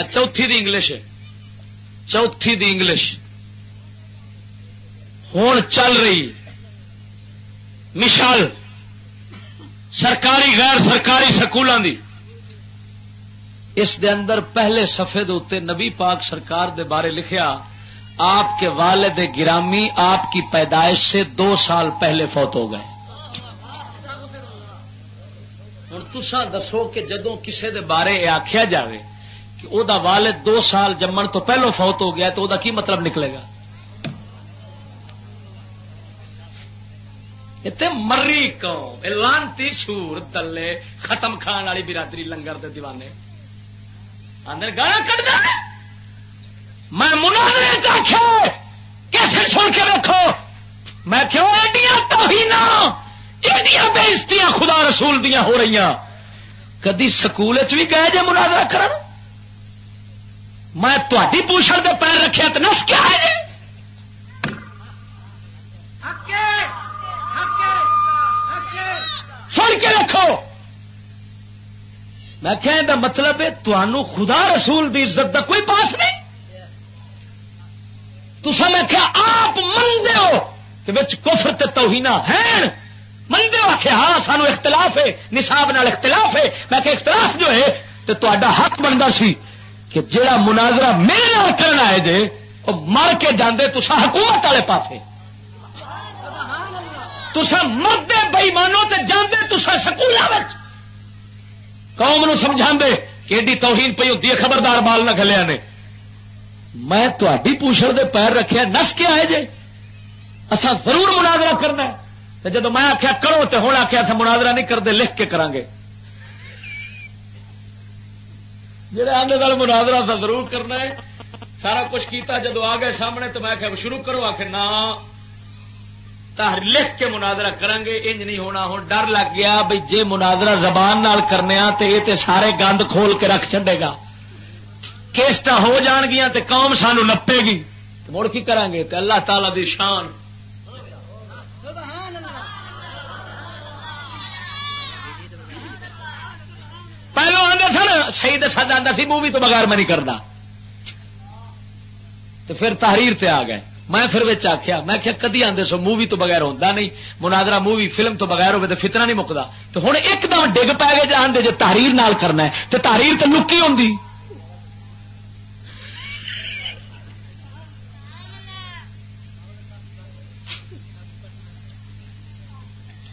چوتھی دی انگلش ہے۔ چوتھی دی انگلش۔ ہوں چل رہی مشال سرکاری، غیر سرکاری سکولوں دی۔ اس دے اندر پہلے سفے دے نبی پاک سرکار دے بارے لکھیا، آپ کے والد گرامی آپ کی پیدائش سے دو سال پہلے فوت ہو گئے۔ ہوں تسا دسو کہ جدو کسے دے بارے آخیا جائے کہ او دا والد دو سال جمن تو پہلو فوت ہو گیا تو او دا کی مطلب نکلے گا؟ اتنے مری قوم لانتی سور دلے ختم کھان والی برادری لنگر دے دیوانے۔ اندر گانا کٹ دے۔ میں مناظرے آخیا کیسے سن کے رکھو؟ میں کیوں ایڈیاں توہین ایڈیاں بےزتیاں خدا رسول دیا ہو رہی کدی سکول بھی گئے جے مناظرہ کرن؟ میں تھی پوچھل دے پیر رکھے تو نس کیا ہے؟ سن کے رکھو۔ میں کہنے دا مطلب ہے تنوع خدا رسول دی عزت دا کوئی پاس نہیں۔ تو میں کیا آپ منگے ہو کہ بچ کفر تے توہینا ہے منگے ہو کہ ہاں سانو اختلاف ہے نصاب نال اختلاف ہے۔ میں کہ اختلاف جو ہے تو تا حق بنتا سی۔ کہ جڑا مناظرہ میرے نال کرنا ہے جے وہ مر کے جاندے تو حکومت والے پاسے۔ تسا مردے بئی مانو تے جاندے تسا سکولوں قوم نو سمجھا دے کہ ایڈی توہین پی ہوتی ہے، خبردار بال نہ کھلیا نے۔ میں تھی پوچھل دے پیر رکھے نس کے آئے جے۔ اصا ضرور مناظرہ کرنا ہے۔ جب میں آخیا کرو تو ہوں آخیا اصا مناظرہ نہیں کرتے لکھ کے کریں گے جہے آدھے گل مناظرہ تھا ضرور کرنا ہے، سارا کچھ کیتا جدو آ گئے سامنے تو میں شروع کرو، آخر نہ۔ لکھ کے مناظرہ کریں گے انج نہیں ہونا، ہوں ڈر لگ گیا بھائی جے مناظرہ زبان نال کرنے تے یہ تے سارے گند کھول کے رکھ چڈے گا۔ کیسٹ ہو جان گیا تے قوم سانو نپے گی۔ مڑ کی کریں گے تے اللہ تعالی دی شان پہلو آدھے سن صحیح دسا جاتا سی، مووی تو بغیر میں نہیں کرتا تو پھر تحریر تے آ گئے۔ میں پھر آخیا میں کیا کدی آدھے سو مووی تو بغیر ہوتا نہیں۔ منادرا مووی، فلم تو بغیر ہوئے تو فتنہ نہیں مکتا تو ہوں ایک دم ڈگ پی گئے جان دے جی تحریر نال کرنا ہے۔ تو تحریر تو لکی ہوں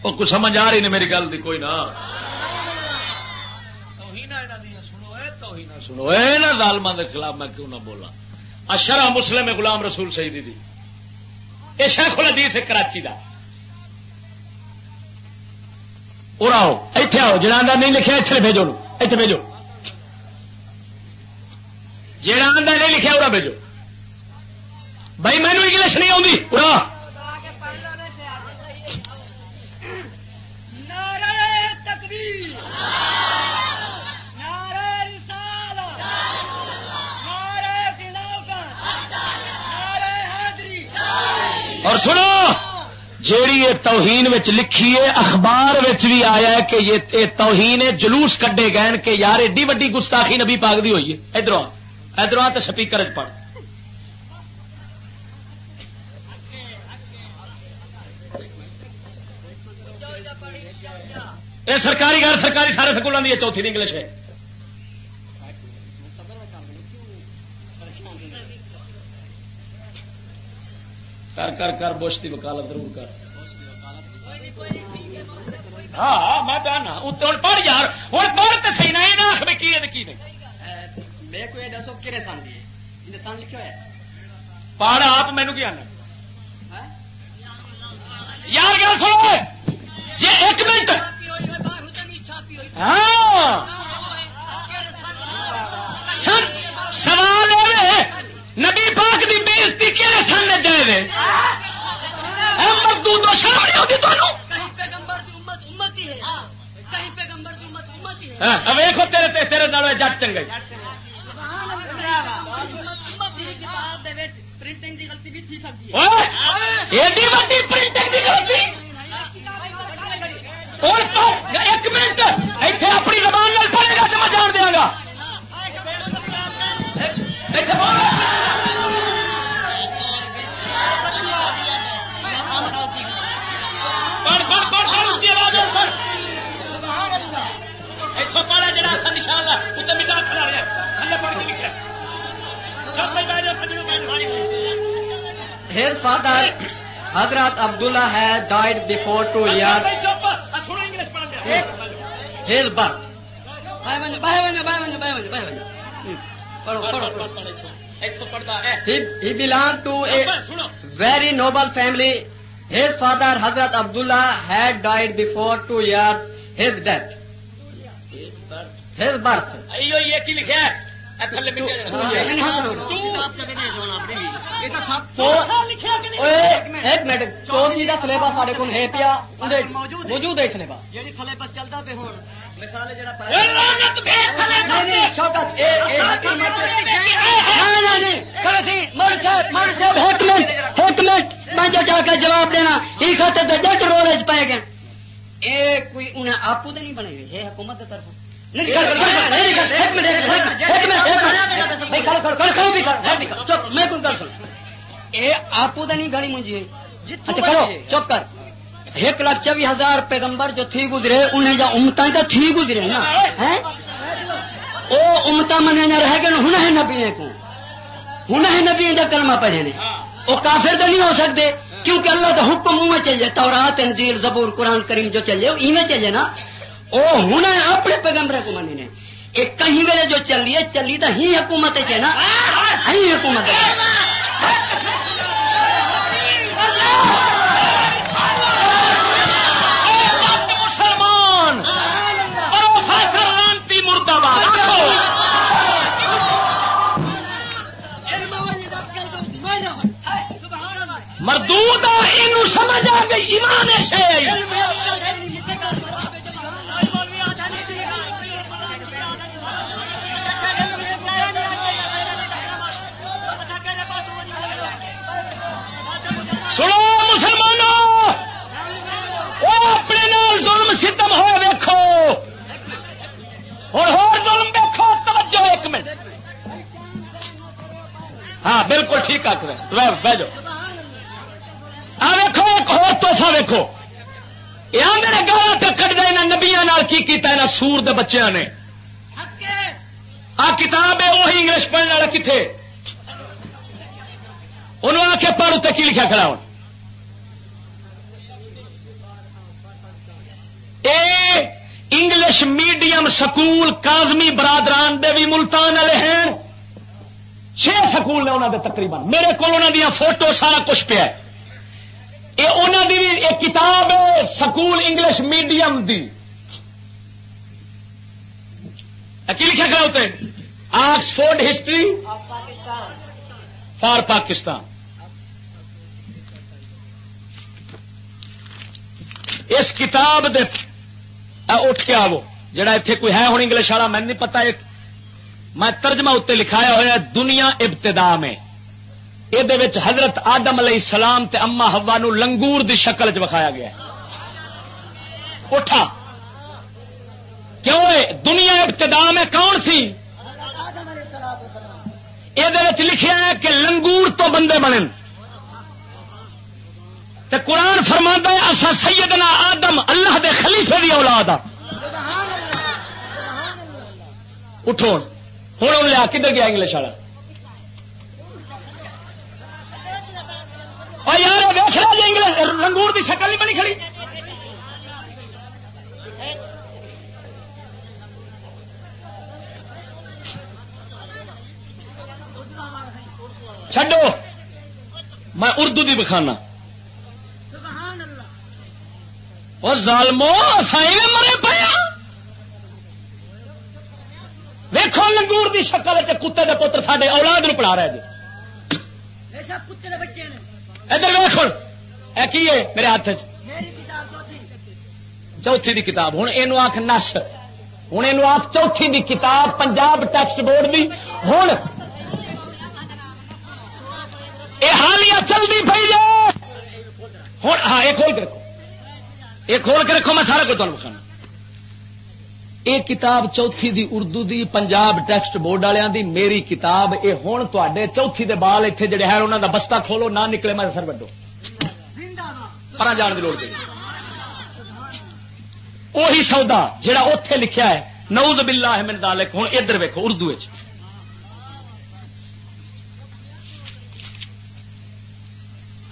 وہ کچھ سمجھ آ رہی نے میری گل دی، کوئی نہ۔ سنو ظالمان کے خلاف میں کیوں نہ بولا اشرا مسلم غلام رسول شہید دی۔ یہ شیخ الحدیث ہے کراچی کا اور آؤ اتے آؤ جنہ نہیں لکھا اتنے بھیجو اتنے بھیجو۔ جہاں نہیں لکھا وہ بھیجو۔ بھائی مینو انگلش نہیں آتی پورا سنو، جیڑی یہ توہین لکھی ہے، اخبار بھی آیا ہے کہ یہ توہین جلوس کڈے گئے کہ یار ایڈی وڈی گستاخی نبی پاک دی ہوئی ہے۔ ادھر ادھر تو سپیکر پڑھ۔ سرکاری غیر سرکاری سارے سکولوں کی چوتھی انگلش ہے۔ کر کر کر بش کی وکالت ضرور کر۔ ہاں, ہاں، میں ہوں پڑھ یار ہوں پڑھ تو سی نہ آخ میں کی کی نہیں۔ پڑھ آپ مینو کی آنا؟ یار گل سنو جی ایک منٹ! ہاں! سوال نبی پاک دی بےزتی کہڑے سن جائے دے مردو تو شرم نہیں ہوتی تمہیں ویخو تیرے تیرے چل گئی ایک منٹ اتنے اپنی زبان پڑے گا تو میں جان دیا گا ہیر فادر حضرت Abdullah he died before two year her birth he belong to a very noble family his father حضرت Abdullah had died before two year his death his birth یہ لکھا ہے ایک منٹ چودھری کا سلیبس سارے کو ہے پیا موجود ہے سلیبس جی سلیبس چلتا پہ ہوں جواب دینا یہ چ پائے گئے یہ کوئی انہیں آپ نہیں بنے گئے حکومت کی طرف آپ نہیں گھڑی کرو چپ کر۔ ایک لاکھ چوبیس ہزار پیغمبر جو تھی گزرے انہیں جو امتا تو تھی گزرے نا۔ وہ امتا نہ رہ گئے ہوں ہے نبی کو ہوں ہے نبی کا کلمہ پڑھے نے۔ وہ کافر تو نہیں ہو سکتے کیونکہ اللہ کا حکم منہ چلے تورات انجیل زبور قرآن کریم جو چلے ایویں چلے نا۔ وہ ہوں اپنے پیغمبر کو منی نے ایک کہیں ویلے جو چلی ہے چلی تو ہی حکومت ہے نا۔ ہی حکومت ہے ہاں بالکل ٹھیک آ کر بہ جاؤ۔ آ ویکھو ایک ہو توحفہ ویکھو۔ یہ میرے گالا پہ کٹ دے نہ نبیا کی کیتا ہے؟ نہ سور دے بچیاں نے۔ آ کتاب ہے وہی انگلش پڑھنے والا کتنے انہوں آ کے پڑھ اتنے کی لکھا کھڑا ہوں a English medium school Kazmi برادران دے بھی ملتان والے ہیں۔ چھ سکول نے انہوں دے تقریباً، میرے کو فوٹو سارا کچھ پیا یہ انہوں دی بھی ایک کتاب ہے سکول انگلش میڈیم دی۔ کی لکھا گیا ہوتے آکسفورڈ ہسٹری فار پاکستان۔ اس کتاب دے اٹھ کے آو جڑا اتنے کوئی ہے ہوں انگلش والا میں نہیں پتا، ایک میں ترجمہ اتنے لکھایا ہوا دنیا ابتدا میں۔ یہ حضرت آدم علیہ السلام تے اما ہوا نو لنگور دی شکل چ وکھایا گیا اٹھا۔ کیوں دنیا ابتدا میں کون سی؟ یہ لکھا ہے کہ لنگور تو بندے بنے تے قرآن فرما ہے اصا سیدنا آدم اللہ دے خلیفے دی اولاد ہاں۔ اٹھو۔ ہوں لیا، کدھر گیا انگلش والا؟ یار ویخ رہا جی انگلش لنگور دی شکل نہیں بنی کھڑی چڈو میں اردو دی بخانا اور ظالمو سائیں مرے پیا ویکو لنگور دی شکل کتے دے پتر سارے اولاد نو پڑھا رہے جی۔ ادھر ویخ اے کی ہے میرے ہاتھ چوتھی۔ دی کتاب۔ ہوں یہ آخ نس۔ ہوں یہ آخ چوتھی دی کتاب پنجاب ٹیکسٹ بورڈ دی۔ ہوں یہ حالیہ چلتی پی جائے ہوں ہاں یہ کھول کے رکھو۔ یہ کھول کے رکھو میں سارا کچھ تمہیں بخانا یہ کتاب چوتھی دی اردو دی، پنجاب ٹیکسٹ بورڈ والوں دی، میری کتاب یہ ہوں تے چوتھی دے بال اتنے جڑے ہیں انہوں دا بستہ کھولو، نہ نکلے میں سر وڈو۔ پر جان کی لوڑ پی وہی سودا جڑا اتے لکھیا ہے نوز باللہ من ذالک ہوں ادھر ویکو اردو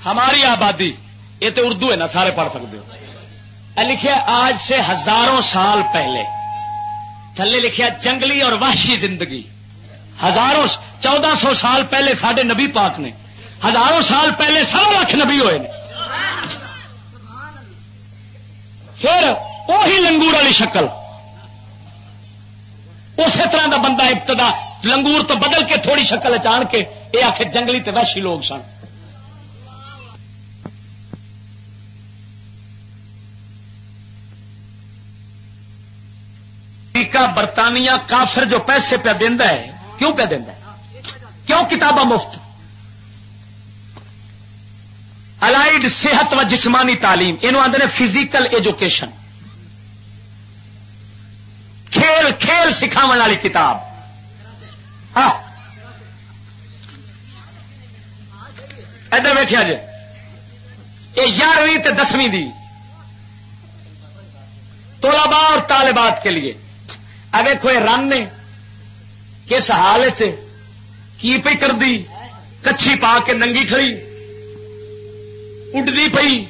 ہماری آبادی، یہ تو اردو ہے نا، سارے پڑھ سکتے ہو۔ لکھے آج سے ہزاروں سال پہلے تھلے لکھیا جنگلی اور وحشی زندگی۔ ہزاروں چودہ سو سال پہلے سڈے نبی پاک نے، ہزاروں سال پہلے سو لاکھ نبی ہوئے نے۔ پھر وہی لنگور والی شکل۔ اسی طرح دا بندہ ابتدا، لنگور تو بدل کے تھوڑی شکل چان کے، یہ آخر جنگلی تے وحشی لوگ سن۔ امریکہ برطانیہ کافر جو پیسے پہ دینا ہے، کیوں پہ دینا ہے؟ کیوں کتاباں مفت؟ الائڈ صحت و جسمانی تعلیم یہ آدھے فزیکل ایجوکیشن کھیل کھیل سکھاو والی کتاب. ہاں. ادھر ویکیا جی. یہ یارویں دسویں دی. طلباء اور طالبات کے لیے. اگر کوئی رن نے کس حال کی پی کر دی کچھی پا کے ننگی کھڑی؟ اڈتی پئی۔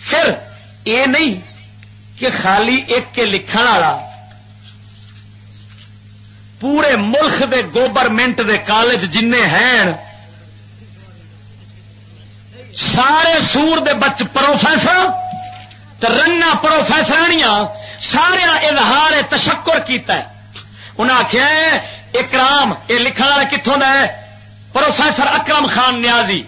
پھر یہ نہیں کہ خالی ایک کے لکھن والا پورے ملک دے گورنمنٹ دے کالج جن ہیں، سارے سور دے بچ پروفیسر رنا پروفیسرانیاں سارا اظہار تشکر کیتا ہے۔ انہیں آخیا اکرام، یہ لکھن والا کتوں کا ہے؟ پروفیسر اکرم خان نیازی۔